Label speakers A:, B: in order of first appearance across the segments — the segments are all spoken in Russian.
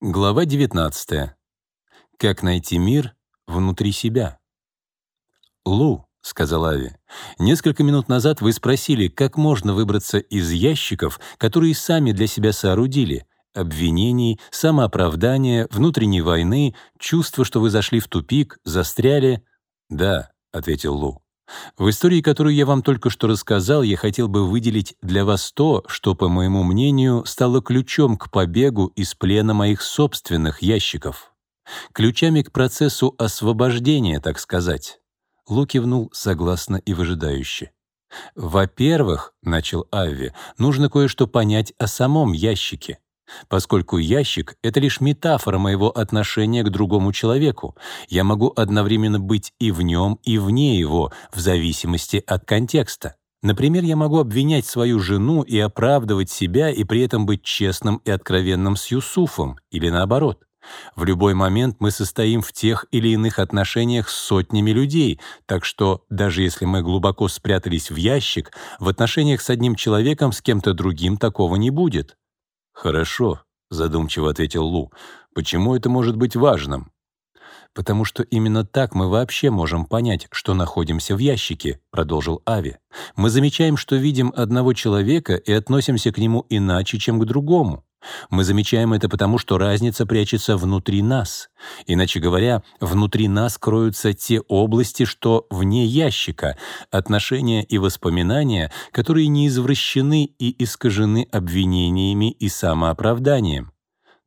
A: Глава 19. Как найти мир внутри себя? «Лу», — сказал Ави, — «несколько минут назад вы спросили, как можно выбраться из ящиков, которые сами для себя соорудили, обвинений, самооправдания, внутренней войны, чувство, что вы зашли в тупик, застряли». «Да», — ответил Лу. В истории, которую я вам только что рассказал, я хотел бы выделить для вас то, что, по моему мнению, стало ключом к побегу из плена моих собственных ящиков. Ключами к процессу освобождения, так сказать. Лу кивнул согласно и выжидающе. «Во-первых, — начал Авви, — нужно кое-что понять о самом ящике поскольку ящик — это лишь метафора моего отношения к другому человеку. Я могу одновременно быть и в нем, и вне его, в зависимости от контекста. Например, я могу обвинять свою жену и оправдывать себя, и при этом быть честным и откровенным с Юсуфом, или наоборот. В любой момент мы состоим в тех или иных отношениях с сотнями людей, так что даже если мы глубоко спрятались в ящик, в отношениях с одним человеком с кем-то другим такого не будет. «Хорошо», — задумчиво ответил Лу. «Почему это может быть важным?» «Потому что именно так мы вообще можем понять, что находимся в ящике», — продолжил Ави. «Мы замечаем, что видим одного человека и относимся к нему иначе, чем к другому. Мы замечаем это потому, что разница прячется внутри нас. Иначе говоря, внутри нас кроются те области, что вне ящика, отношения и воспоминания, которые не извращены и искажены обвинениями и самооправданием.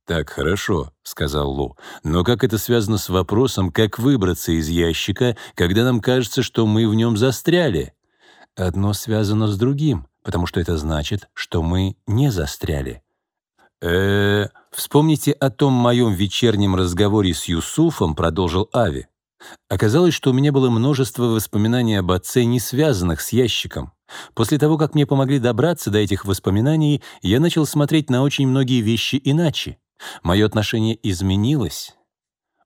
A: «Так, хорошо», — сказал Лу. «Но как это связано с вопросом, как выбраться из ящика, когда нам кажется, что мы в нем застряли?» «Одно связано с другим, потому что это значит, что мы не застряли» э вспомните о том моем вечернем разговоре с Юсуфом», — продолжил Ави. «Оказалось, что у меня было множество воспоминаний об отце, не связанных с ящиком. После того, как мне помогли добраться до этих воспоминаний, я начал смотреть на очень многие вещи иначе. Мое отношение изменилось».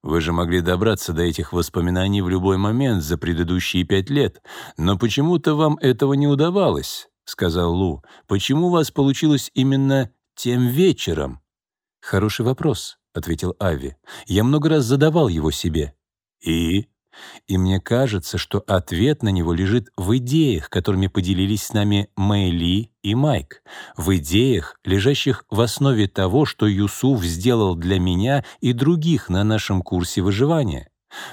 A: Вы же могли добраться до этих воспоминаний в любой момент за предыдущие пять лет, но почему-то вам этого не удавалось, — сказал Лу. Почему у вас получилось именно тем вечером? Хороший вопрос, ответил Ави. Я много раз задавал его себе. И и мне кажется, что ответ на него лежит в идеях, которыми поделились с нами Мэйли и Майк, в идеях, лежащих в основе того, что Юсуф сделал для меня и других на нашем курсе выживания.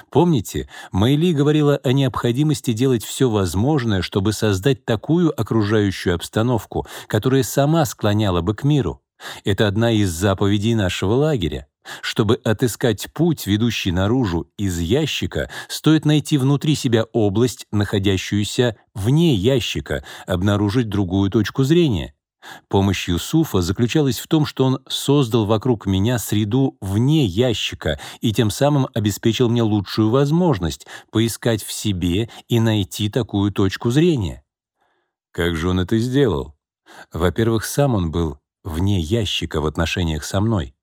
A: Помните, Мэйли говорила о необходимости делать все возможное, чтобы создать такую окружающую обстановку, которая сама склоняла бы к миру. Это одна из заповедей нашего лагеря. Чтобы отыскать путь, ведущий наружу из ящика, стоит найти внутри себя область, находящуюся вне ящика, обнаружить другую точку зрения. Помощь Юсуфа заключалась в том, что он создал вокруг меня среду вне ящика и тем самым обеспечил мне лучшую возможность поискать в себе и найти такую точку зрения. Как же он это сделал? Во-первых, сам он был вне ящика в отношениях со мной.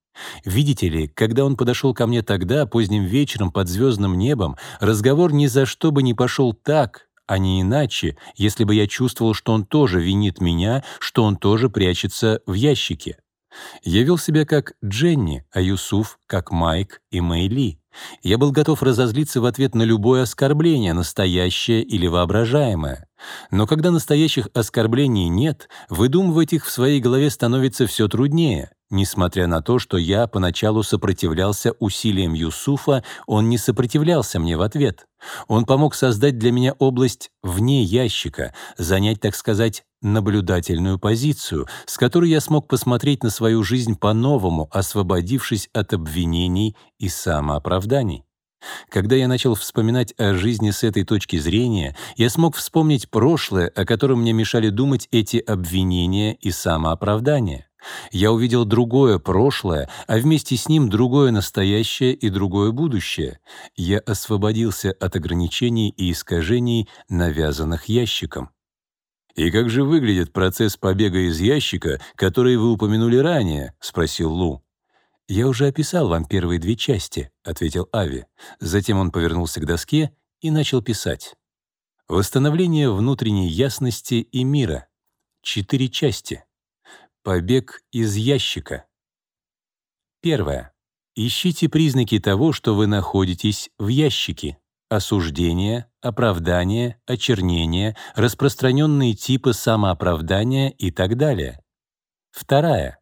A: Видите ли, когда он подошел ко мне тогда, поздним вечером под звездным небом, разговор ни за что бы не пошел так, а не иначе, если бы я чувствовал, что он тоже винит меня, что он тоже прячется в ящике. Я вел себя как Дженни, а Юсуф — как Майк и Мэйли. Я был готов разозлиться в ответ на любое оскорбление, настоящее или воображаемое. Но когда настоящих оскорблений нет, выдумывать их в своей голове становится все труднее. Несмотря на то, что я поначалу сопротивлялся усилиям Юсуфа, он не сопротивлялся мне в ответ. Он помог создать для меня область вне ящика, занять, так сказать, наблюдательную позицию, с которой я смог посмотреть на свою жизнь по-новому, освободившись от обвинений и самооправданий. Когда я начал вспоминать о жизни с этой точки зрения, я смог вспомнить прошлое, о котором мне мешали думать эти обвинения и самооправдания. Я увидел другое прошлое, а вместе с ним другое настоящее и другое будущее. Я освободился от ограничений и искажений, навязанных ящиком. «И как же выглядит процесс побега из ящика, который вы упомянули ранее?» — спросил Лу. «Я уже описал вам первые две части», — ответил Ави. Затем он повернулся к доске и начал писать. «Восстановление внутренней ясности и мира. Четыре части. Побег из ящика. Первое. Ищите признаки того, что вы находитесь в ящике. Осуждение, оправдание, очернение, распространенные типы самооправдания и так далее. Вторая.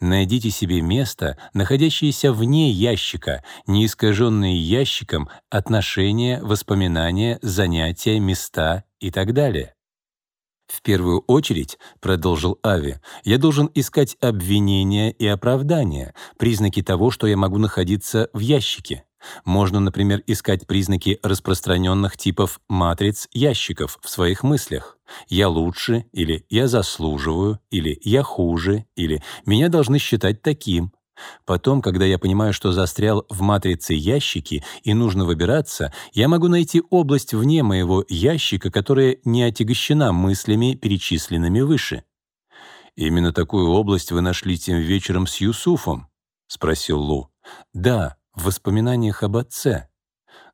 A: Найдите себе место, находящееся вне ящика, не искаженные ящиком отношения, воспоминания, занятия, места и так далее. «В первую очередь, — продолжил Ави, — я должен искать обвинения и оправдания, признаки того, что я могу находиться в ящике. Можно, например, искать признаки распространенных типов матриц ящиков в своих мыслях. «Я лучше» или «Я заслуживаю» или «Я хуже» или «Меня должны считать таким». Потом, когда я понимаю, что застрял в матрице ящики и нужно выбираться, я могу найти область вне моего ящика, которая не отягощена мыслями, перечисленными выше. «Именно такую область вы нашли тем вечером с Юсуфом?» — спросил Лу. «Да, в воспоминаниях об отце.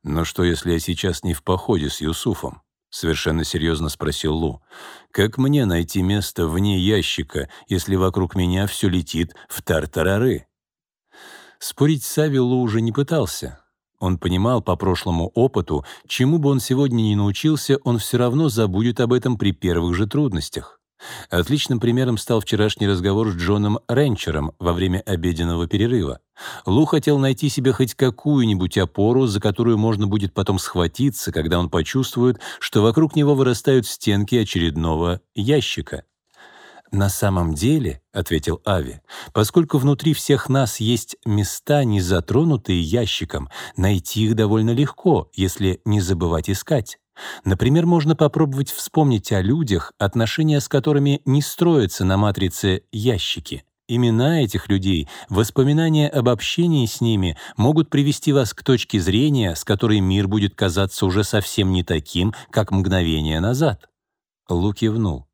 A: «Но что, если я сейчас не в походе с Юсуфом?» — совершенно серьезно спросил Лу. «Как мне найти место вне ящика, если вокруг меня все летит в тартарары?» Спорить с Сави Лу уже не пытался. Он понимал по прошлому опыту, чему бы он сегодня ни научился, он все равно забудет об этом при первых же трудностях. Отличным примером стал вчерашний разговор с Джоном Ренчером во время обеденного перерыва. Лу хотел найти себе хоть какую-нибудь опору, за которую можно будет потом схватиться, когда он почувствует, что вокруг него вырастают стенки очередного ящика. «На самом деле», — ответил Ави, «поскольку внутри всех нас есть места, не затронутые ящиком, найти их довольно легко, если не забывать искать. Например, можно попробовать вспомнить о людях, отношения с которыми не строятся на матрице «ящики». Имена этих людей, воспоминания об общении с ними могут привести вас к точке зрения, с которой мир будет казаться уже совсем не таким, как мгновение назад. Лу кивнул.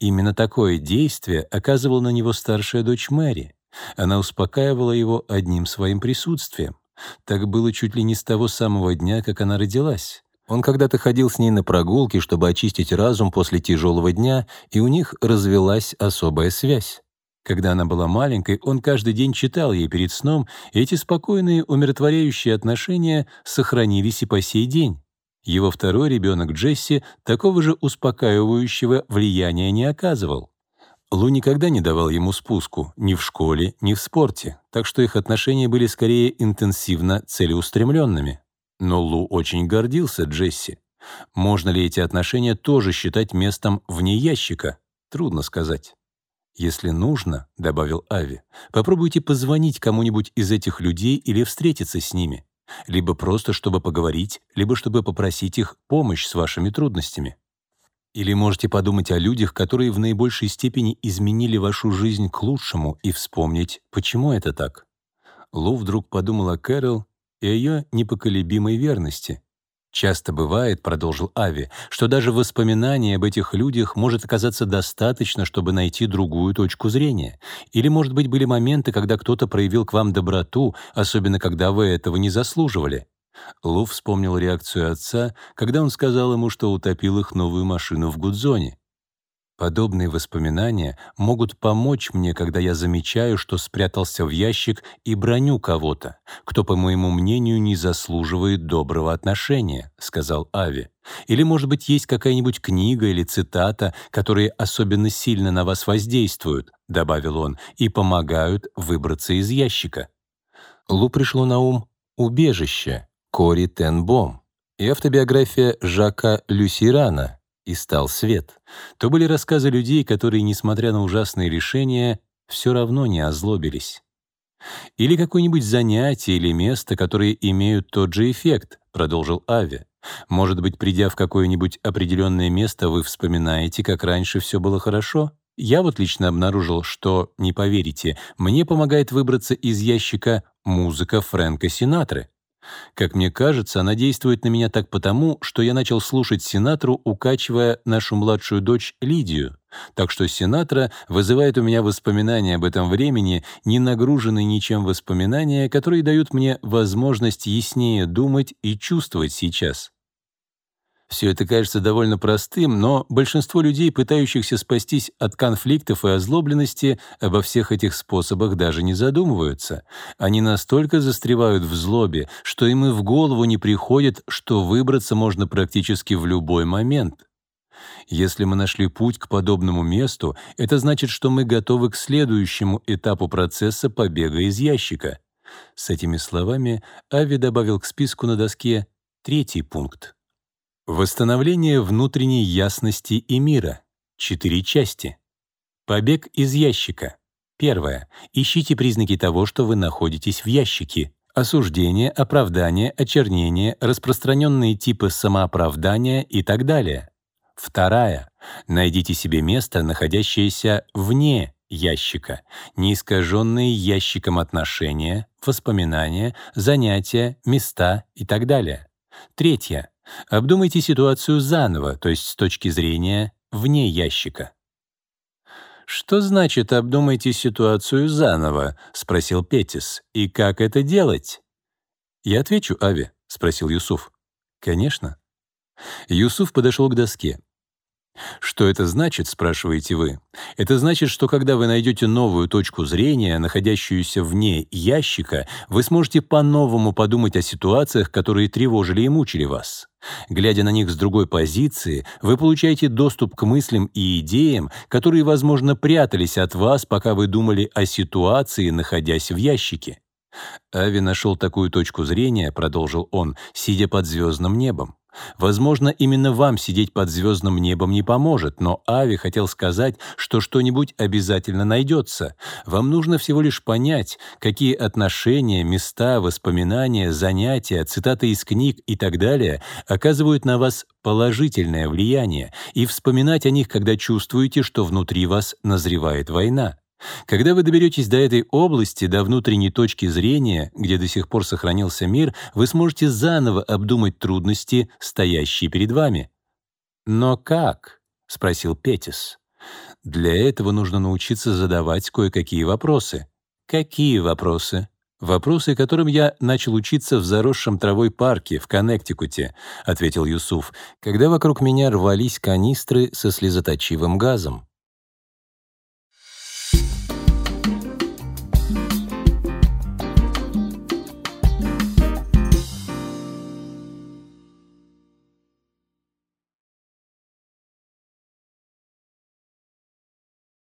A: Именно такое действие оказывала на него старшая дочь Мэри. Она успокаивала его одним своим присутствием. Так было чуть ли не с того самого дня, как она родилась. Он когда-то ходил с ней на прогулки, чтобы очистить разум после тяжелого дня, и у них развелась особая связь. Когда она была маленькой, он каждый день читал ей перед сном, и эти спокойные, умиротворяющие отношения сохранились и по сей день. Его второй ребенок Джесси такого же успокаивающего влияния не оказывал. Лу никогда не давал ему спуску ни в школе, ни в спорте, так что их отношения были скорее интенсивно целеустремленными. Но Лу очень гордился Джесси. Можно ли эти отношения тоже считать местом вне ящика? Трудно сказать. «Если нужно», — добавил Ави, «попробуйте позвонить кому-нибудь из этих людей или встретиться с ними. Либо просто, чтобы поговорить, либо чтобы попросить их помощь с вашими трудностями. Или можете подумать о людях, которые в наибольшей степени изменили вашу жизнь к лучшему, и вспомнить, почему это так». Лу вдруг подумал о Кэрол и ее непоколебимой верности. «Часто бывает, — продолжил Ави, — что даже воспоминание об этих людях может оказаться достаточно, чтобы найти другую точку зрения. Или, может быть, были моменты, когда кто-то проявил к вам доброту, особенно когда вы этого не заслуживали». Лу вспомнил реакцию отца, когда он сказал ему, что утопил их новую машину в Гудзоне. Подобные воспоминания могут помочь мне, когда я замечаю, что спрятался в ящик и броню кого-то, кто, по моему мнению, не заслуживает доброго отношения», — сказал Ави. «Или, может быть, есть какая-нибудь книга или цитата, которые особенно сильно на вас воздействуют», — добавил он, «и помогают выбраться из ящика». Лу пришло на ум «Убежище» Кори Тенбом и автобиография Жака Люсирана и стал свет, то были рассказы людей, которые, несмотря на ужасные решения, все равно не озлобились. Или какое-нибудь занятие или место, которые имеют тот же эффект, продолжил Ави. Может быть, придя в какое-нибудь определенное место, вы вспоминаете, как раньше все было хорошо? Я вот лично обнаружил, что, не поверите, мне помогает выбраться из ящика музыка Фрэнка Синатры. Как мне кажется, она действует на меня так потому, что я начал слушать Синатру, укачивая нашу младшую дочь Лидию. Так что Синатра вызывает у меня воспоминания об этом времени, не нагруженные ничем воспоминания, которые дают мне возможность яснее думать и чувствовать сейчас. Все это кажется довольно простым, но большинство людей, пытающихся спастись от конфликтов и озлобленности, обо всех этих способах даже не задумываются. Они настолько застревают в злобе, что им и в голову не приходит, что выбраться можно практически в любой момент. Если мы нашли путь к подобному месту, это значит, что мы готовы к следующему этапу процесса побега из ящика. С этими словами Ави добавил к списку на доске третий пункт. Восстановление внутренней ясности и мира. Четыре части. Побег из ящика. Первое. Ищите признаки того, что вы находитесь в ящике. Осуждение, оправдание, очернение, распространенные типы самооправдания и так далее. Вторая. Найдите себе место, находящееся вне ящика, неискаженные ящиком отношения, воспоминания, занятия, места и так далее. Третье. Обдумайте ситуацию заново, то есть с точки зрения вне ящика. «Что значит «обдумайте ситуацию заново»?» — спросил Петис. «И как это делать?» «Я отвечу, Ави», — спросил Юсуф. «Конечно». Юсуф подошел к доске. Что это значит, спрашиваете вы? Это значит, что когда вы найдете новую точку зрения, находящуюся вне ящика, вы сможете по-новому подумать о ситуациях, которые тревожили и мучили вас. Глядя на них с другой позиции, вы получаете доступ к мыслям и идеям, которые, возможно, прятались от вас, пока вы думали о ситуации, находясь в ящике. Ави нашел такую точку зрения, продолжил он, сидя под звездным небом. Возможно, именно вам сидеть под звездным небом не поможет, но Ави хотел сказать, что что-нибудь обязательно найдется. Вам нужно всего лишь понять, какие отношения, места, воспоминания, занятия, цитаты из книг и так далее оказывают на вас положительное влияние, и вспоминать о них, когда чувствуете, что внутри вас назревает война. Когда вы доберетесь до этой области, до внутренней точки зрения, где до сих пор сохранился мир, вы сможете заново обдумать трудности, стоящие перед вами. «Но как?» — спросил Петис. «Для этого нужно научиться задавать кое-какие вопросы». «Какие вопросы?» «Вопросы, которым я начал учиться в заросшем травой парке в Коннектикуте», — ответил Юсуф, «когда вокруг меня рвались канистры со слезоточивым газом.